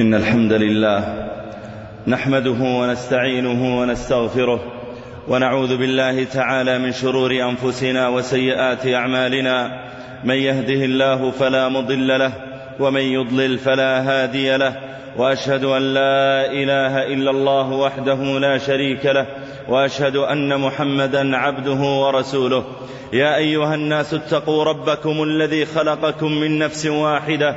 إن الحمد لله نحمده ونستعينه ونستغفره ونعوذ بالله تعالى من شرور أنفسنا وسيئات أعمالنا من يهده الله فلا مضل له ومن يضلل فلا هادي له وأشهد أن لا إله إلا الله وحده لا شريك له وأشهد أن محمدا عبده ورسوله. يا أيها الناس اتقوا ربكم الذي خلقكم من نفس واحدة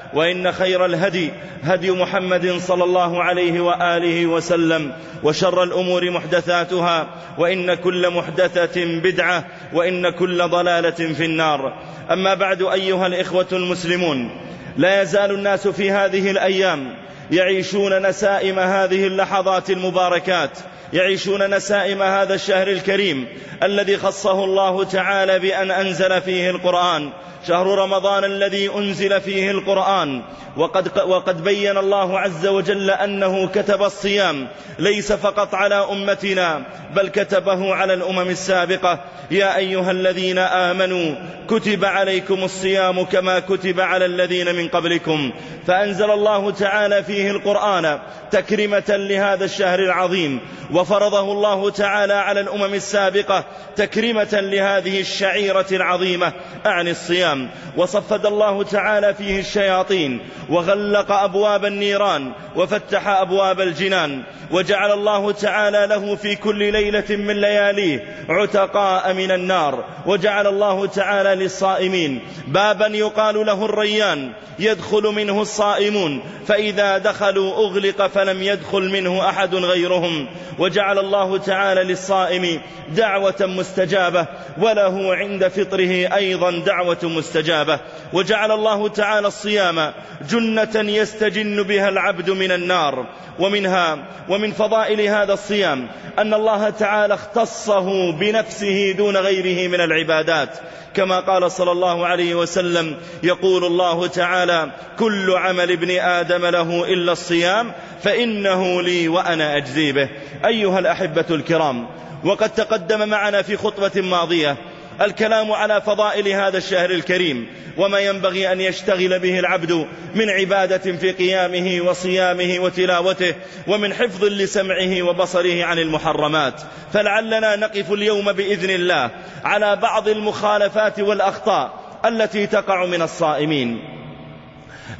وإن خير الهدي هدي محمد صلى الله عليه وآله وسلم وشر الأمور محدثاتها وإن كل محدثة بدعة وإن كل ضلالة في النار. أما بعد أيها الإخوة المسلمون لا يزال الناس في هذه الأيام يعيشون نسائم هذه اللحظات المباركات. يعيشون نسائم هذا الشهر الكريم الذي خصه الله تعالى بأن أنزل فيه القرآن. شهر رمضان الذي أنزل فيه القرآن. وقد, وقد بين الله عز وجل أنه كتب الصيام. ليس فقط على أمتنا بل كتبه على الأمم السابقة. يا أيها الذين آمنوا كتب عليكم الصيام كما كتب على الذين من قبلكم. فأنزل الله تعالى فيه القرآن تكرمة لهذا الشهر العظيم. وفرضه الله تعالى على الأمم السابقة تكرمة لهذه الشعيرة العظيمة أعني الصيام. وصفد الله تعالى فيه الشياطين وغلق أبواب النيران وفتح أبواب الجنان. وجعل الله تعالى له في كل ليلة من لياليه عتقاء من النار. وجعل الله تعالى للصائمين. بابا يقال له الريان يدخل منه الصائمون. فإذا دخلوا أغلق فلم يدخل منه أحد غيرهم. وجعل الله تعالى للصائم دعوة مستجابة وله عند فطره أيضا دعوة مستجابة. وجعل الله تعالى الصيام جنة يستجن بها العبد من النار. ومنها ومن فضائل هذا الصيام أن الله تعالى اختصه بنفسه دون غيره من العبادات. كما قال صلى الله عليه وسلم يقول الله تعالى كل عمل ابن آدم له إلا الصيام فإنه لي وأنا أجزي به. أيها الأحبة الكرام وقد تقدم معنا في خطبة ماضية الكلام على فضائل هذا الشهر الكريم وما ينبغي أن يشتغل به العبد من عبادة في قيامه وصيامه وتلاوته ومن حفظ لسمعه وبصره عن المحرمات. فلعلنا نقف اليوم بإذن الله على بعض المخالفات والأخطاء التي تقع من الصائمين.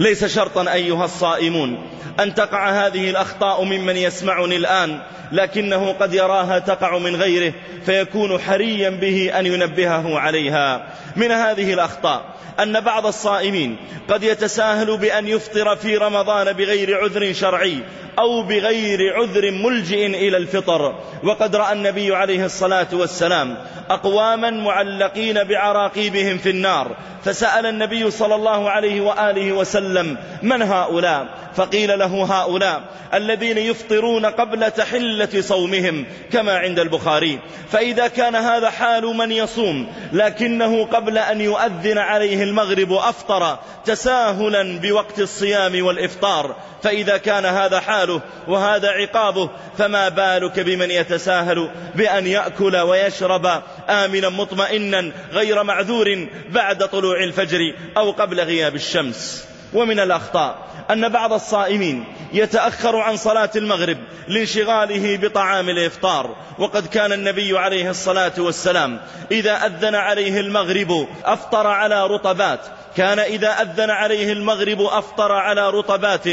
ليس شرطا أيها الصائمون أن تقع هذه الأخطاء ممن يسمعني الآن لكنه قد يراها تقع من غيره فيكون حريا به أن ينبهه عليها. من هذه الأخطاء. أن بعض الصائمين قد يتساهل بأن يفطر في رمضان بغير عذر شرعي أو بغير عذر ملجئ إلى الفطر. وقد رأى النبي عليه الصلاة والسلام أقواما معلقين بعراقيبهم في النار. فسأل النبي صلى الله عليه وآله وسلم من هؤلاء؟ فقيل له هؤلاء الذين يفطرون قبل تحلة صومهم كما عند البخاري فإذا كان هذا حال من يصوم لكنه قبل أن يؤذن عليه المغرب أفطر تساهلا بوقت الصيام والإفطار فإذا كان هذا حاله وهذا عقابه فما بالك بمن يتساهل بأن يأكل ويشرب آمنا مطمئنا غير معذور بعد طلوع الفجر أو قبل غياب الشمس. ومن الأخطاء أن بعض الصائمين يتأخر عن صلاة المغرب لانشغاله بطعام الإفطار. وقد كان النبي عليه الصلاة والسلام إذا أذن عليه المغرب أفطر على رطبات. كان إذا أذن عليه المغرب أفطر على رطبات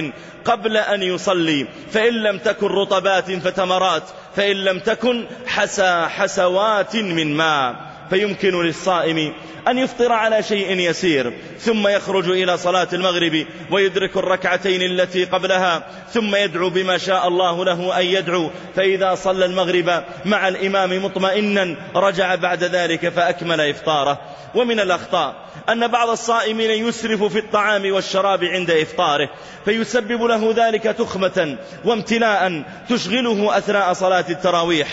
قبل أن يصلي. فإن لم تكن رطبات فتمرات. فإن لم تكن حسى حسوات من ماء. فيمكن للصائم أن يفطر على شيء يسير ثم يخرج إلى صلاة المغرب ويدرك الركعتين التي قبلها ثم يدعو بما شاء الله له أن يدعو. فإذا صلى المغرب مع الإمام مطمئنا رجع بعد ذلك فأكمل إفطاره. ومن الأخطاء أن بعض الصائمين يسرف في الطعام والشراب عند إفطاره فيسبب له ذلك تخمة وامتلاء تشغله أثناء صلاة التراويح.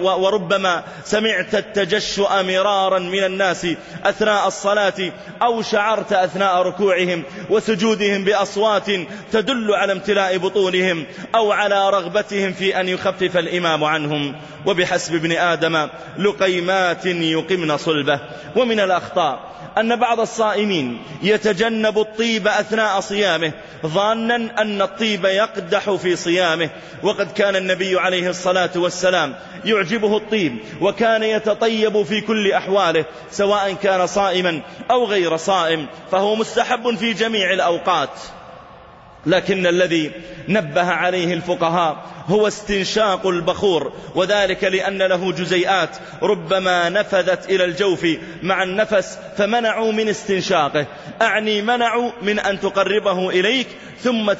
وربما سمعت التجشؤ مرارا من الناس أثناء الصلاة أو شعرت أثناء ركوعهم وسجودهم بأصوات تدل على امتلاء بطونهم أو على رغبتهم في أن يخفف الإمام عنهم. وبحسب ابن آدم لقيمات يقمن صلبه. ومن الأخطاء أن بعض الصائمين يتجنب الطيب أثناء صيامه ظانا أن الطيب يقدح في صيامه. وقد كان النبي عليه الصلاة والسلام يعجبه الطيب وكان يتطيب في كل أحواله سواء كان صائما أو غير صائم فهو مستحب في جميع الأوقات. لكن الذي نبه عليه الفقهاء هو استنشاق البخور وذلك لأن له جزيئات. ربما نفذت إلى الجوف مع النفس فمنعوا من استنشاقه. أعني منعوا من أن تقربه إليك ثم.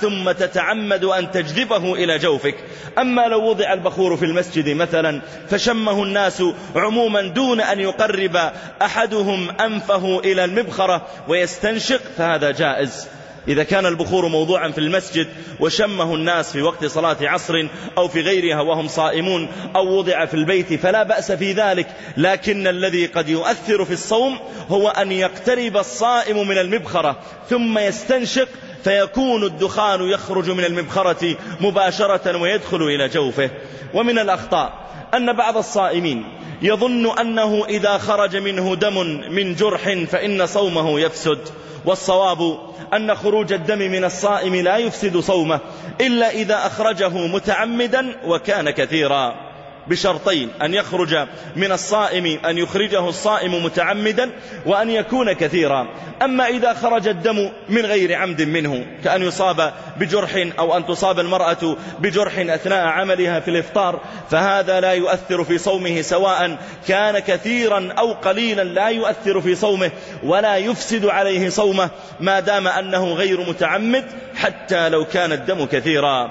ثم تتعمد أن تجذبه إلى جوفك. أما لو وضع البخور في المسجد مثلا فشمه الناس عموما دون أن يقرب أحدهم أنفه إلى المبخرة ويستنشق فهذا جائز. إذا كان البخور موضوعا في المسجد وشمه الناس في وقت صلاة عصر أو في غيرها وهم صائمون أو وضع في البيت فلا بأس في ذلك لكن الذي قد يؤثر في الصوم هو أن يقترب الصائم من المبخرة ثم يستنشق فيكون الدخان يخرج من المبخرة مباشرة ويدخل إلى جوفه. ومن الأخطاء أن بعض الصائمين يظن أنه إذا خرج منه دم من جرح فإن صومه يفسد والصواب أن خروج الدم من الصائم لا يفسد صومه إلا إذا أخرجه متعمدا وكان كثيرا. بشرطين أن يخرج من الصائم أن يخرجه الصائم متعمدا وأن يكون كثيرا. أما إذا خرج الدم من غير عمد منه كأن يصاب بجرح أو أن تصاب المرأة بجرح أثناء عملها في الإفطار فهذا لا يؤثر في صومه سواء كان كثيرا أو قليلا لا يؤثر في صومه ولا يفسد عليه صومه ما دام أنه غير متعمد حتى لو كان الدم كثيرا.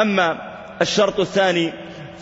أما الشرط الثاني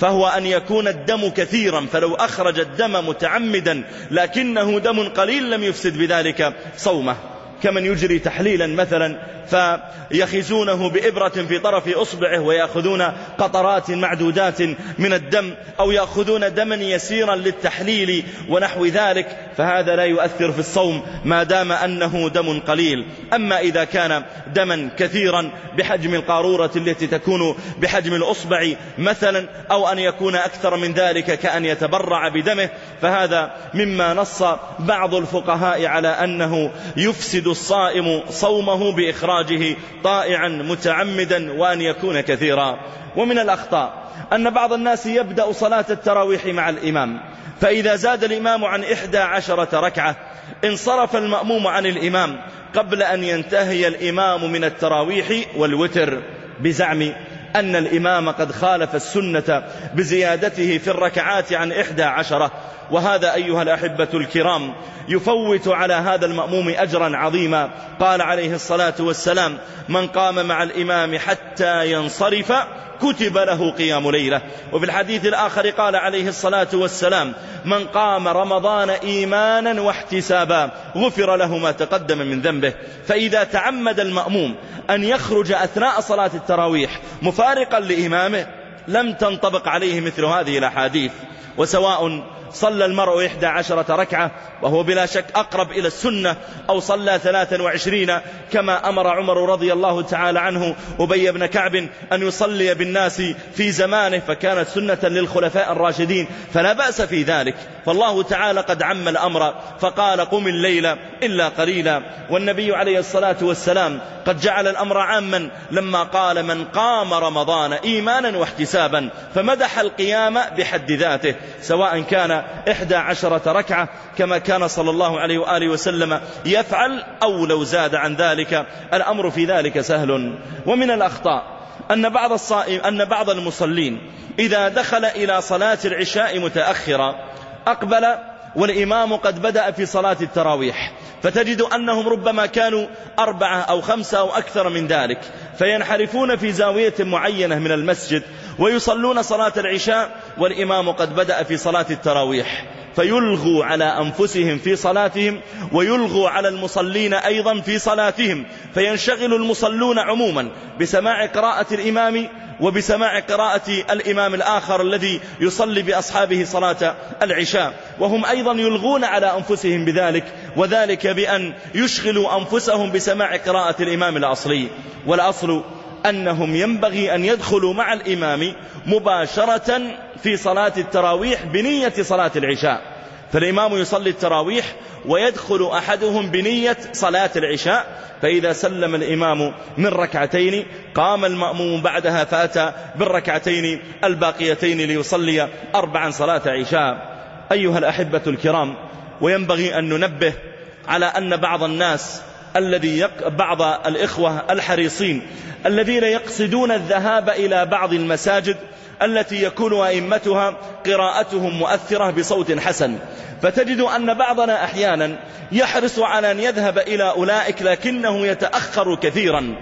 فهو أن يكون الدم كثيرا فلو أخرج الدم متعمدا لكنه دم قليل لم يفسد بذلك صومه. كمن يجري تحليلا مثلا فيخزونه بإبرة في طرف أصبعه ويأخذون قطرات معدودات من الدم أو يأخذون دما يسيرا للتحليل ونحو ذلك فهذا لا يؤثر في الصوم ما دام أنه دم قليل. أما إذا كان دما كثيرا بحجم القارورة التي تكون بحجم الأصبع مثلا أو أن يكون أكثر من ذلك كأن يتبرع بدمه فهذا مما نص بعض الفقهاء على أنه يفسد الصائم صومه بإخراجه طائعا متعمدا وأن يكون كثيرا. ومن الأخطاء أن بعض الناس يبدأ صلاة التراويح مع الإمام فإذا زاد الإمام عن إحدى عشرة ركعة انصرف المأموم عن الإمام قبل أن ينتهي الإمام من التراويح والوتر بزعم أن الإمام قد خالف السنة بزيادته في الركعات عن إحدى عشرة. وهذا أيها الأحبة الكرام يفوت على هذا المأموم أجرا عظيما. قال عليه الصلاة والسلام من قام مع الإمام حتى ينصرف كتب له قيام ليلة. وفي الحديث الآخر قال عليه الصلاة والسلام من قام رمضان إيمانا واحتسابا غفر له ما تقدم من ذنبه. فإذا تعمد المأموم أن يخرج أثناء صلاة التراويح مفارقا لإمامه لم تنطبق عليه مثل هذه الأحاديث. وسواء صلى المرء إحدى عشرة ركعة وهو بلا شك أقرب إلى السنة أو صلى ثلاثا وعشرين كما أمر عمر رضي الله تعالى عنه أبي بن كعب أن يصلي بالناس في زمانه فكانت سنة للخلفاء الراشدين فلا بأس في ذلك. فالله تعالى قد عم الأمر فقال قم الليل إلا قليلا. والنبي عليه الصلاة والسلام قد جعل الأمر عاما لما قال من قام رمضان إيمانا واحتسابا فمدح القيام بحد ذاته سواء كان إحدى عشرة ركعة كما كان صلى الله عليه وآله وسلم يفعل أو لو زاد عن ذلك. الأمر في ذلك سهل. ومن الأخطاء أن بعض الصائم أن بعض المصلين إذا دخل إلى صلاة العشاء متأخرا أقبل والإمام قد بدأ في صلاة التراويح فتجد أنهم ربما كانوا أربعة أو خمسة أو أكثر من ذلك فينحرفون في زاوية معينة من المسجد ويصلون صلاة العشاء والإمام قد بدأ في صلاة التراويح فيلغوا على أنفسهم في صلاتهم ويلغوا على المصلين أيضا في صلاتهم فينشغل المصلون عموما بسماع قراءة الإمام وبسماع قراءة الإمام الآخر الذي يصلي بأصحابه صلاة العشاء. وهم أيضا يلغون على أنفسهم بذلك وذلك بأن يشغلوا أنفسهم بسماع قراءة الإمام الأصلي. والأصل أنهم ينبغي أن يدخلوا مع الإمام مباشرة في صلاة التراويح بنية صلاة العشاء. فالإمام يصلي التراويح ويدخل أحدهم بنية صلاة العشاء. فإذا سلم الإمام من ركعتين قام المأموم بعدها فأتى بالركعتين الباقيتين ليصلي أربعا صلاة عشاء. أيها الأحبة الكرام وينبغي أن ننبه على أن بعض الناس الذي يق... بعض الإخوة الحريصين الذين يقصدون الذهاب إلى بعض المساجد التي يكون أئمتها قراءتهم مؤثرة بصوت حسن. فتجد أن بعضنا أحيانا يحرص على أن يذهب إلى أولئك لكنه يتأخر كثيرا.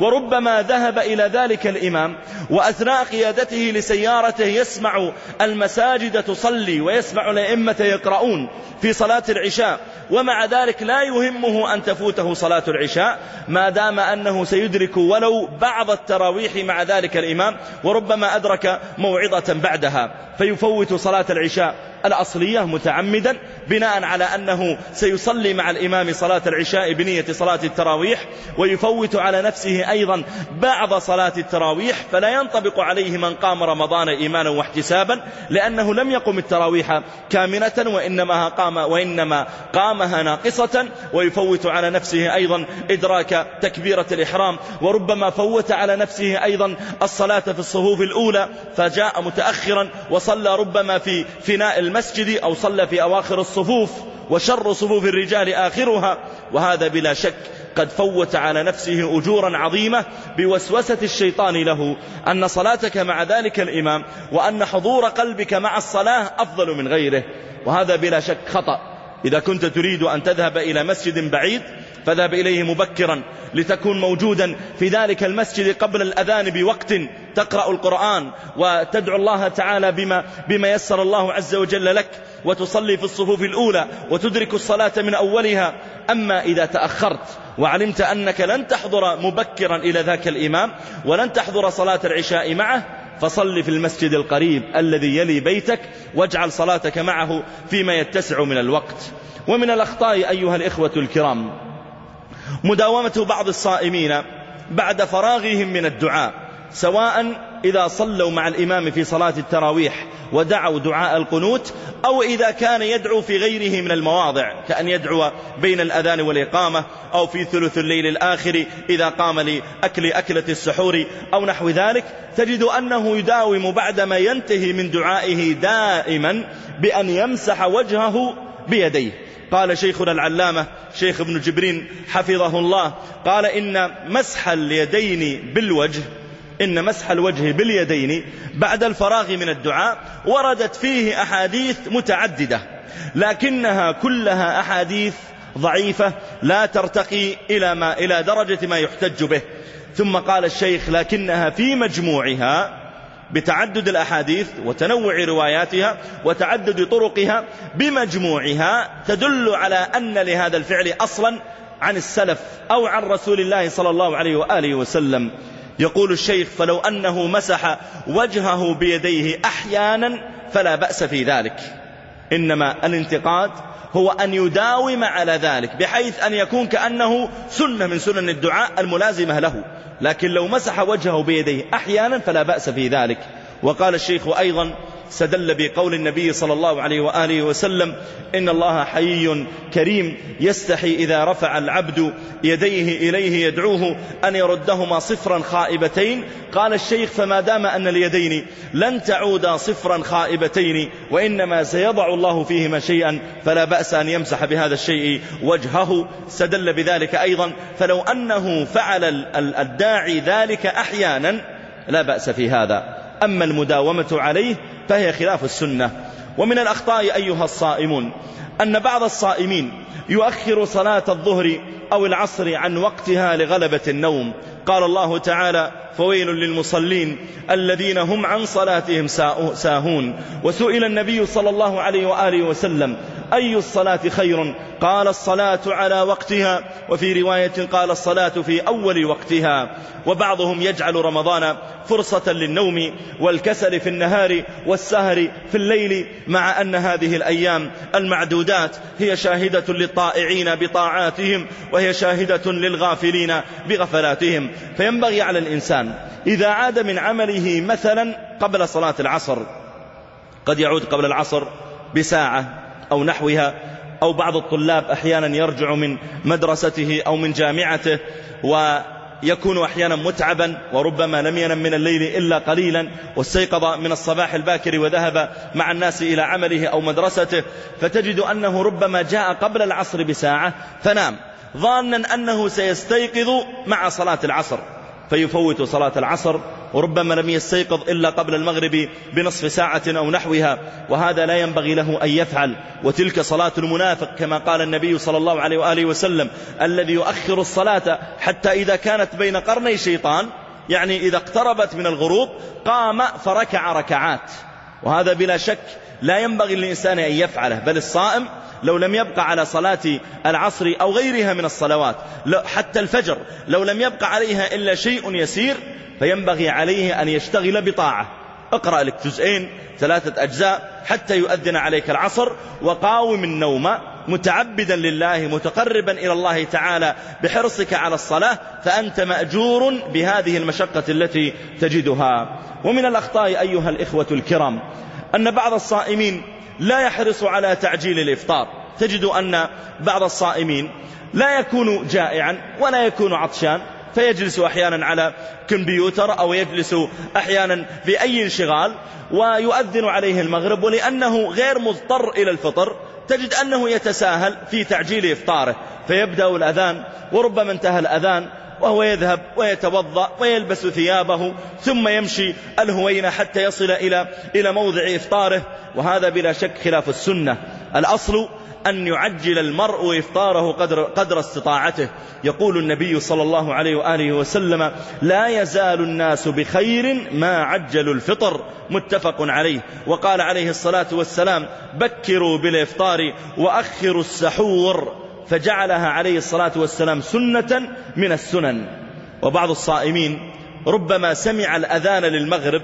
وربما ذهب إلى ذلك الإمام وأثناء قيادته لسيارته يسمع المساجد تصلي ويسمع الأئمة يقرؤون في صلاة العشاء. ومع ذلك لا يهمه أن تفوته صلاة العشاء. ما دام أنه سيدرك ولو بعض التراويح مع ذلك الإمام. وربما أدرك موعظة بعدها فيفوت صلاة العشاء. الأصلية متعمدا بناء على أنه سيصلي مع الإمام صلاة العشاء بنية صلاة التراويح ويفوت على نفسه أيضا بعض صلاة التراويح فلا ينطبق عليه من قام رمضان إيمانا واحتسابا لأنه لم يقم التراويح كاملة وإنما قام, وإنما قامها ناقصة ويفوت على نفسه أيضا إدراك تكبيرة الإحرام وربما فوت على نفسه أيضا الصلاة في الصفوف الأولى فجاء متأخرا وصلى ربما في فناء المسجد أو صلى في أواخر الصفوف وشر صفوف الرجال آخرها وهذا بلا شك قد فوت على نفسه أجورا عظيمة بوسوسة الشيطان له. أن صلاتك مع ذلك الإمام وأن حضور قلبك مع الصلاة أفضل من غيره. وهذا بلا شك خطأ. إذا كنت تريد أن تذهب إلى مسجد بعيد فذهب إليه مبكرا لتكون موجودا في ذلك المسجد قبل الأذان بوقت تقرأ القرآن وتدعو الله تعالى بما, بما يسر الله عز وجل لك وتصلي في الصفوف الأولى وتدرك الصلاة من أولها. أما إذا تأخرت وعلمت أنك لن تحضر مبكرا إلى ذاك الإمام ولن تحضر صلاة العشاء معه فصل في المسجد القريب الذي يلي بيتك واجعل صلاتك معه فيما يتسع من الوقت. ومن الأخطاء أيها الإخوة الكرام مداومة بعض الصائمين بعد فراغهم من الدعاء سواء إذا صلوا مع الإمام في صلاة التراويح ودعوا دعاء القنوت أو إذا كان يدعو في غيره من المواضع كأن يدعو بين الأذان والإقامة أو في ثلث الليل الآخر إذا قام لأكل أكلة السحور أو نحو ذلك تجد أنه يداوم بعدما ينتهي من دعائه دائما بأن يمسح وجهه بيديه. قال شيخنا العلامة شيخ ابن جبرين حفظه الله قال إن مسح اليدين بالوجه إن مسح الوجه باليدين بعد الفراغ من الدعاء وردت فيه أحاديث متعددة لكنها كلها أحاديث ضعيفة لا ترتقي إلى, ما إلى درجة ما يحتج به. ثم قال الشيخ لكنها في مجموعها بتعدد الأحاديث وتنوع رواياتها وتعدد طرقها بمجموعها تدل على أن لهذا الفعل أصلا عن السلف أو عن رسول الله صلى الله عليه وآله وسلم. يقول الشيخ فلو أنه مسح وجهه بيديه أحيانا فلا بأس في ذلك. إنما الانتقاد هو أن يداوم على ذلك بحيث أن يكون كأنه سنة من سنن الدعاء الملازمة له. لكن لو مسح وجهه بيديه أحيانا فلا بأس في ذلك. وقال الشيخ أيضا استدل بقول النبي صلى الله عليه وآله وسلم إن الله حي كريم يستحي إذا رفع العبد يديه إليه يدعوه أن يردهما صفرا خائبتين. قال الشيخ فما دام أن اليدين لن تعودا صفرا خائبتين وإنما سيضع الله فيهما شيئا فلا بأس أن يمسح بهذا الشيء وجهه. استدل بذلك أيضا فلو أنه فعل الداعي ذلك أحيانا لا بأس في هذا. أما المداومة عليه فهي خلاف السنة. ومن الأخطاء أيها الصائمون أن بعض الصائمين يؤخر صلاة الظهر أو العصر عن وقتها لغلبة النوم. قال الله تعالى فويل للمصلين الذين هم عن صلاتهم ساهون. وسئل النبي صلى الله عليه وآله وسلم أي الصلاة خير؟ قال الصلاة على وقتها. وفي رواية قال الصلاة في أول وقتها. وبعضهم يجعل رمضان فرصة للنوم والكسل في النهار والسهر في الليل مع أن هذه الأيام المعدودات هي شاهدة للطائعين بطاعاتهم وهي شاهدة للغافلين بغفلاتهم. فينبغي على الإنسان إذا عاد من عمله مثلا قبل صلاة العصر قد يعود قبل العصر بساعة أو نحوها أو بعض الطلاب أحيانا يرجع من مدرسته أو من جامعته ويكون أحيانا متعبا وربما لم ينم من الليل إلا قليلا واستيقظ من الصباح الباكر وذهب مع الناس إلى عمله أو مدرسته فتجد أنه ربما جاء قبل العصر بساعة فنام ظانا أنه سيستيقظ مع صلاة العصر. فيفوت صلاة العصر وربما لم يستيقظ إلا قبل المغرب بنصف ساعة أو نحوها وهذا لا ينبغي له أن يفعل. وتلك صلاة المنافق كما قال النبي صلى الله عليه وآله وسلم الذي يؤخر الصلاة حتى إذا كانت بين قرني شيطان يعني إذا اقتربت من الغروب قام فركع ركعات. وهذا بلا شك لا ينبغي للإنسان أن يفعله بل الصائم لو لم يبقى على صلاة العصر أو غيرها من الصلوات حتى الفجر لو لم يبقى عليها إلا شيء يسير فينبغي عليه أن يشتغل بطاعة. اقرأ لك جزئين ثلاثة أجزاء حتى يؤذن عليك العصر وقاوم النوم متعبدا لله متقربا إلى الله تعالى بحرصك على الصلاة فأنت مأجور بهذه المشقة التي تجدها. ومن الأخطاء أيها الإخوة الكرام أن بعض الصائمين لا يحرص على تعجيل الإفطار. تجد أن بعض الصائمين لا يكون جائعا ولا يكون عطشان. فيجلس أحيانا على كمبيوتر أو يجلس أحيانا في أي انشغال ويؤذن عليه المغرب ولأنه غير مضطر إلى الفطر. تجد أنه يتساهل في تعجيل إفطاره. فيبدأ الأذان وربما انتهى الأذان وهو يذهب ويتوضأ ويلبس ثيابه ثم يمشي الهوين حتى يصل إلى إلى موضع إفطاره وهذا بلا شك خلاف السنة. الأصل أن يعجل المرء إفطاره قدر, قدر استطاعته. يقول النبي صلى الله عليه وآله وسلم لا يزال الناس بخير ما عجلوا الفطر. متفق عليه. وقال عليه الصلاة والسلام بكروا بالإفطار وأخروا السحور. فجعلها عليه الصلاة والسلام سنة من السنن. وبعض الصائمين ربما سمع الأذان للمغرب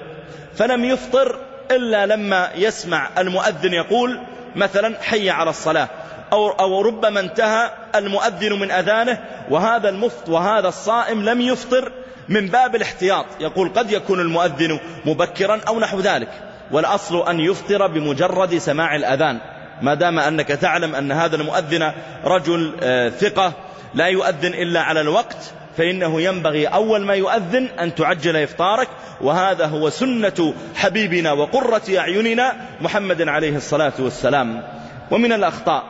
فلم يفطر إلا لما يسمع المؤذن يقول مثلا حي على الصلاة أو, أو ربما انتهى المؤذن من أذانه وهذا المفت وهذا الصائم لم يفطر من باب الاحتياط. يقول قد يكون المؤذن مبكرا أو نحو ذلك والأصل أن يفطر بمجرد سماع الأذان. ما دام أنك تعلم أن هذا المؤذن رجل آه، ثقة لا يؤذن إلا على الوقت فإنه ينبغي أول ما يؤذن أن تعجل إفطارك وهذا هو سنة حبيبنا وقرة أعيننا محمد عليه الصلاة والسلام. ومن الأخطاء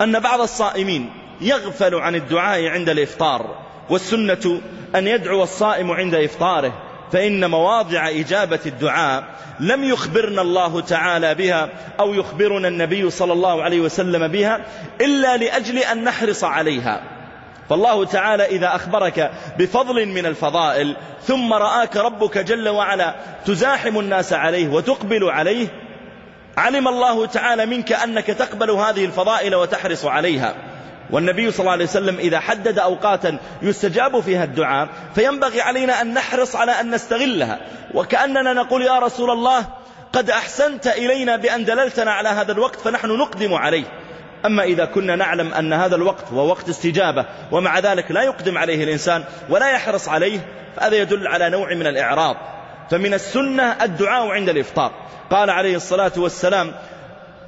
أن بعض الصائمين يغفل عن الدعاء عند الإفطار والسنة أن يدعو الصائم عند إفطاره. فإن مواضع إجابة الدعاء لم يخبرنا الله تعالى بها أو يخبرنا النبي صلى الله عليه وسلم بها إلا لأجل أن نحرص عليها. فالله تعالى إذا أخبرك بفضل من الفضائل ثم رآك ربك جل وعلا تزاحم الناس عليه وتقبل عليه علم الله تعالى منك أنك تقبل هذه الفضائل وتحرص عليها. والنبي صلى الله عليه وسلم إذا حدد أوقاتا يستجاب فيها الدعاء فينبغي علينا أن نحرص على أن نستغلها. وكأننا نقول يا رسول الله قد أحسنت إلينا بأن دللتنا على هذا الوقت فنحن نقدم عليه. أما إذا كنا نعلم أن هذا الوقت هو وقت استجابة ومع ذلك لا يقدم عليه الإنسان ولا يحرص عليه فهذا يدل على نوع من الإعراض. فمن السنة الدعاء عند الإفطار. قال عليه الصلاة والسلام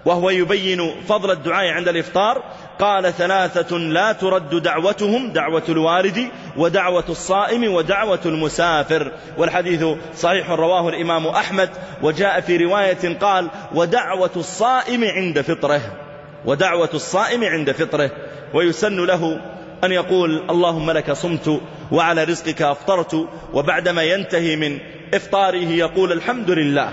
وهو يبين فضل الدعاء عند الإفطار قال ثلاثة لا ترد دعوتهم دعوة الوالد ودعوة الصائم ودعوة المسافر. والحديث صحيح رواه الإمام أحمد وجاء في رواية قال ودعوة الصائم عند فطره ودعوة الصائم عند فطره ويسن له أن يقول اللهم لك صمت وعلى رزقك أفطرت وبعدما ينتهي من إفطاره يقول الحمد لله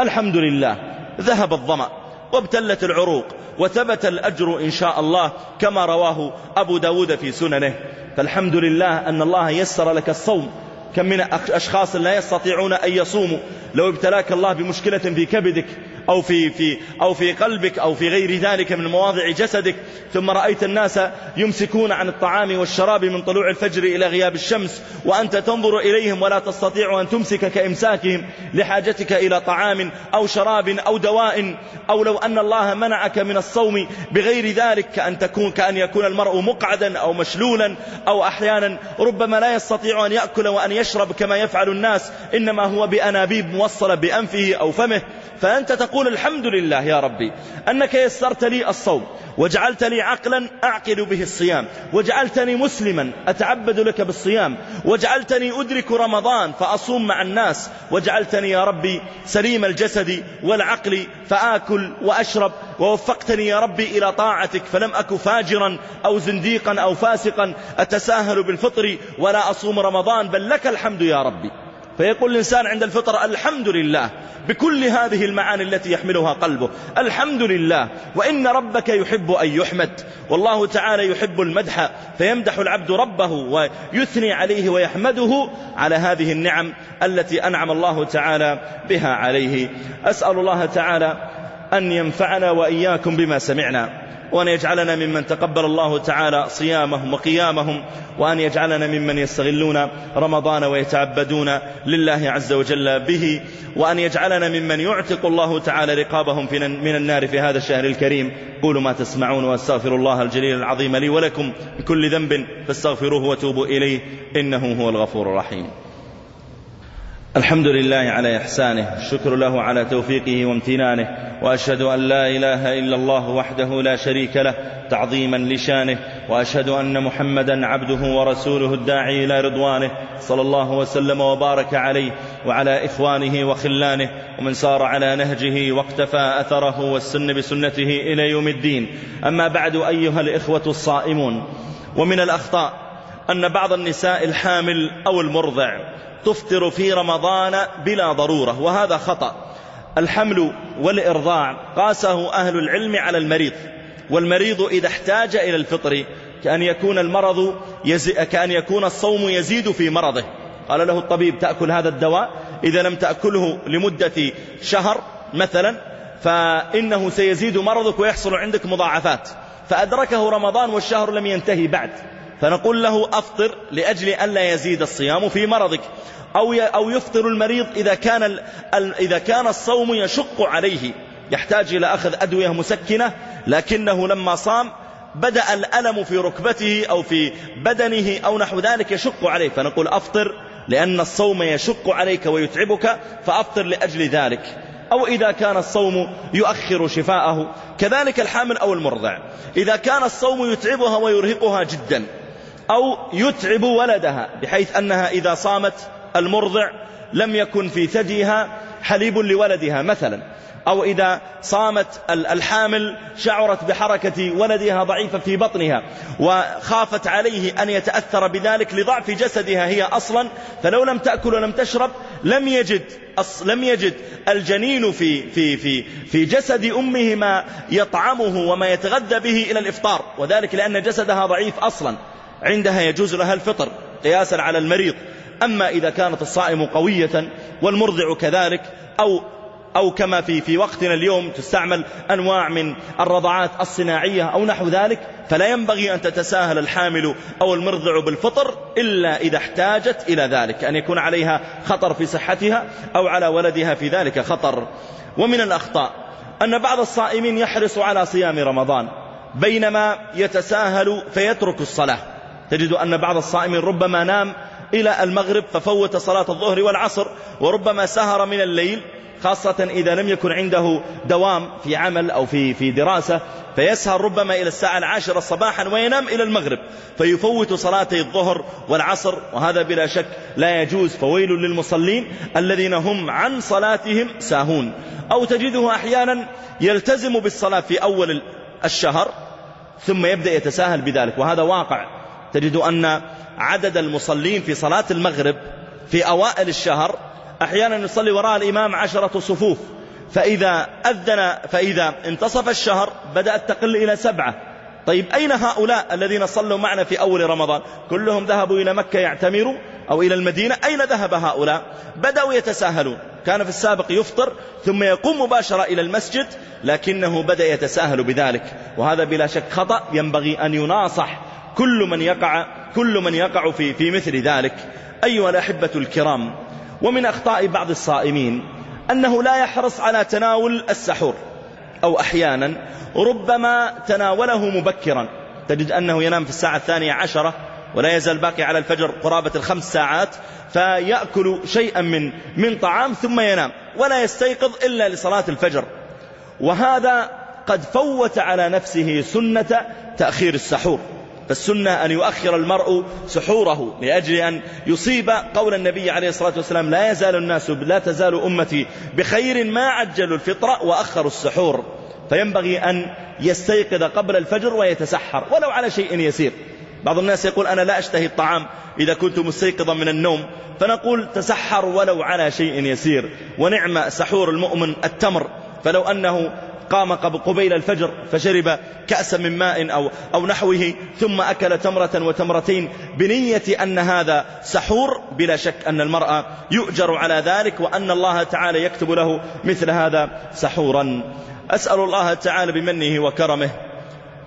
الحمد لله ذهب الظمأ وابتلت العروق وثبت الأجر إن شاء الله كما رواه أبو داود في سننه. فالحمد لله أن الله يسر لك الصوم. كم من أشخاص لا يستطيعون أن يصوموا. لو ابتلاك الله بمشكلة في كبدك أو في, في, أو في قلبك أو في غير ذلك من مواضع جسدك. ثم رأيت الناس يمسكون عن الطعام والشراب من طلوع الفجر إلى غياب الشمس وأنت تنظر إليهم ولا تستطيع أن تمسك كإمساكهم لحاجتك إلى طعام أو شراب أو دواء أو لو أن الله منعك من الصوم بغير ذلك كأن, تكون كأن يكون المرء مقعدا أو مشلولا أو أحيانا. ربما لا يستطيع أن يأكل وأن يشرب كما يفعل الناس إنما هو بأنابيب موصلة بأنفه أو فمه. فأنت تقول الحمد لله يا ربي أنك يسرت لي الصوم وجعلت لي عقلا أعقل به الصيام وجعلتني مسلما أتعبد لك بالصيام وجعلتني أدرك رمضان فأصوم مع الناس وجعلتني يا ربي سليم الجسد والعقل فآكل وأشرب ووفقتني يا ربي إلى طاعتك فلم أك فاجرا أو زنديقا أو فاسقا أتساهل بالفطر ولا أصوم رمضان بل لك الحمد يا ربي فيقول الإنسان عند الفطر الحمد لله بكل هذه المعاني التي يحملها قلبه الحمد لله وإن ربك يحب أن يحمد والله تعالى يحب المدح فيمدح العبد ربه ويثني عليه ويحمده على هذه النعم التي أنعم الله تعالى بها عليه. أسأل الله تعالى أن ينفعنا وإياكم بما سمعنا. وأن يجعلنا ممن تقبل الله تعالى صيامهم وقيامهم وأن يجعلنا ممن يستغلون رمضان ويتعبدون لله عز وجل به وأن يجعلنا ممن يعتق الله تعالى رقابهم من النار في هذا الشهر الكريم. قولوا ما تسمعون وأستغفر الله الجليل العظيم لي ولكم بكل ذنب فاستغفروه وتوبوا إليه إنه هو الغفور الرحيم. الحمد لله على إحسانه الشكر له على توفيقه وامتنانه وأشهد أن لا إله إلا الله وحده لا شريك له تعظيما لشانه وأشهد أن محمدا عبده ورسوله الداعي إلى رضوانه صلى الله وسلم وبارك عليه وعلى إخوانه وخلانه ومن سار على نهجه واقتفى أثره والسن بسنته إلى يوم الدين. أما بعد أيها الإخوة الصائمون ومن الأخطاء أن بعض النساء الحامل أو المرضع تفطر في رمضان بلا ضرورة وهذا خطأ. الحمل والإرضاع قاسه أهل العلم على المريض والمريض إذا احتاج إلى الفطر كأن يكون المرض يزي... كأن يكون الصوم يزيد في مرضه. قال له الطبيب تأكل هذا الدواء؟ إذا لم تأكله لمدة شهر مثلا فإنه سيزيد مرضك ويحصل عندك مضاعفات. فأدركه رمضان والشهر لم ينتهي بعد. فنقول له أفطر لأجل أن لا يزيد الصيام في مرضك أو أو يفطر المريض إذا كان إذا كان الصوم يشق عليه. يحتاج إلى أخذ أدوية مسكنة لكنه لما صام بدأ الألم في ركبته أو في بدنه أو نحو ذلك يشق عليه. فنقول أفطر لأن الصوم يشق عليك ويتعبك فأفطر لأجل ذلك. أو إذا كان الصوم يؤخر شفاءه كذلك الحامل أو المرضع. إذا كان الصوم يتعبها ويرهقها جدا أو يتعب ولدها بحيث أنها إذا صامت المرضع لم يكن في ثديها حليب لولدها مثلا. أو إذا صامت الحامل شعرت بحركة ولدها ضعيفة في بطنها وخافت عليه أن يتأثر بذلك لضعف جسدها هي أصلا فلو لم تأكل ولم تشرب لم يجد لم يجد الجنين في في في في جسد أمه ما يطعمه وما يتغذى به إلى الإفطار. وذلك لأن جسدها ضعيف أصلا. عندها يجوز لها الفطر قياسا على المريض. أما إذا كانت الصائم قوية والمرضع كذلك أو أو كما في في وقتنا اليوم تستعمل أنواع من الرضعات الصناعية أو نحو ذلك فلا ينبغي أن تتساهل الحامل أو المرضع بالفطر إلا إذا احتاجت إلى ذلك أن يكون عليها خطر في صحتها أو على ولدها في ذلك خطر. ومن الأخطاء أن بعض الصائمين يحرص على صيام رمضان بينما يتساهل فيترك الصلاة. تجد أن بعض الصائمين ربما نام إلى المغرب ففوت صلاة الظهر والعصر وربما سهر من الليل خاصة إذا لم يكن عنده دوام في عمل أو في في دراسة فيسهر ربما إلى الساعة العاشرة صباحا وينام إلى المغرب فيفوت صلاتي الظهر والعصر وهذا بلا شك لا يجوز فويل للمصلين الذين هم عن صلاتهم ساهون. أو تجده أحيانا يلتزم بالصلاة في أول الشهر ثم يبدأ يتساهل بذلك وهذا واقع. تجد أن عدد المصلين في صلاة المغرب في أوائل الشهر أحيانا يصلي وراء الإمام عشرة صفوف. فإذا أذن فإذا انتصف الشهر بدأت تقل إلى سبعة. طيب أين هؤلاء الذين صلوا معنا في أول رمضان؟ كلهم ذهبوا إلى مكة يعتمروا أو إلى المدينة. أين ذهب هؤلاء؟ بدأوا يتساهلون. كان في السابق يفطر ثم يقوم مباشرة إلى المسجد لكنه بدأ يتساهل بذلك. وهذا بلا شك خطأ ينبغي أن يناصح كل من يقع كل من يقع في في مثل ذلك. أيها الأحبة الكرام ومن أخطاء بعض الصائمين أنه لا يحرص على تناول السحور. أو أحيانا ربما تناوله مبكرا. تجد أنه ينام في الساعة الثانية عشرة ولا يزال باقي على الفجر قرابة الخمس ساعات فيأكل شيئا من من طعام ثم ينام ولا يستيقظ إلا لصلاة الفجر. وهذا قد فوت على نفسه سنة تأخير السحور. فالسنة أن يؤخر المرء سحوره لأجل أن يصيب قول النبي عليه الصلاة والسلام لا يزال الناس لا تزال أمتي بخير ما عجلوا الفطرة وأخروا السحور. فينبغي أن يستيقظ قبل الفجر ويتسحر ولو على شيء يسير. بعض الناس يقول أنا لا أشتهي الطعام إذا كنت مستيقظا من النوم فنقول تسحر ولو على شيء يسير. ونعم سحور المؤمن التمر. فلو أنه قام قبيل الفجر فشرب كأسا من ماء أو, أو نحوه ثم أكل تمرة وتمرتين بنية أن هذا سحور بلا شك أن المرأة يؤجر على ذلك وأن الله تعالى يكتب له مثل هذا سحورا. أسأل الله تعالى بمنه وكرمه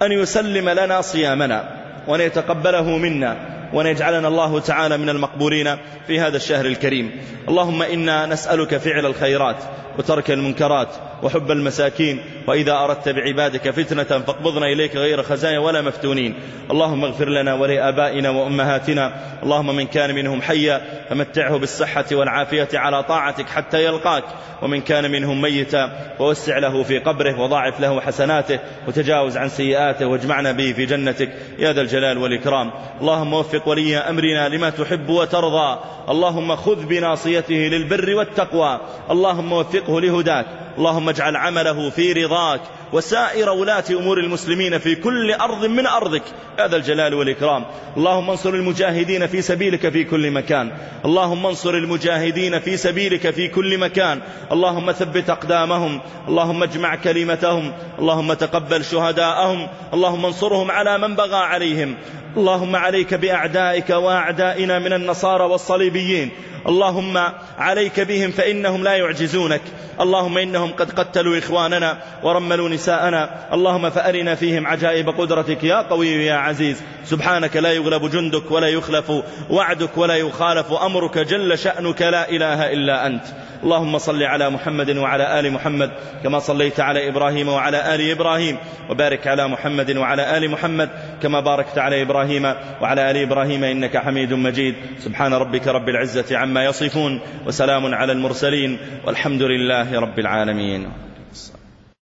أن يسلم لنا صيامنا وأن يتقبله منا. وأن يجعلنا الله تعالى من المقبولين في هذا الشهر الكريم. اللهم إنا نسألك فعل الخيرات وترك المنكرات وحب المساكين وإذا أردت بعبادك فتنة فاقبضنا إليك غير خزايا ولا مفتونين. اللهم اغفر لنا ولآبائنا وأمهاتنا. اللهم من كان منهم حيا فمتعه بالصحة والعافية على طاعتك حتى يلقاك ومن كان منهم ميتا ووسع له في قبره وضاعف له حسناته وتجاوز عن سيئاته واجمعنا به في جنتك. يا ذا الجلال والإكرام. اللهم وفق ولي أمرنا لما تحب وترضى. اللهم خذ بناصيته للبر والتقوى. اللهم وفقه لهداك. اللهم اجعل عمله في رضاك. وسائر ولاة أمور المسلمين في كل أرض من أرضك. هذا الجلال والإكرام. اللهم انصر المجاهدين في سبيلك في كل مكان. اللهم انصر المجاهدين في سبيلك في كل مكان. اللهم ثبت أقدامهم. اللهم اجمع كلمتهم. اللهم تقبل شهداءهم. اللهم انصرهم على من بغى عليهم. اللهم عليك بأعدائك وأعدائنا من النصارى والصليبيين. اللهم عليك بهم فإنهم لا يعجزونك. اللهم إنهم قد قتلوا إخواننا ورملوا نساءنا. اللهم فأرنا فيهم عجائب قدرتك يا قوي يا عزيز. سبحانك لا يغلب جندك ولا يخلف وعدك ولا يخالف. أمرك جل شأنك لا إله إلا أنت. اللهم صل على محمد وعلى آل محمد كما صليت على إبراهيم وعلى آل إبراهيم وبارك على محمد وعلى آل محمد كما باركت على إبراهيم وعلى آل إبراهيم إنك حميد مجيد. سبحان ربك رب العزة عما يصفون وسلام على المرسلين والحمد لله رب العالمين.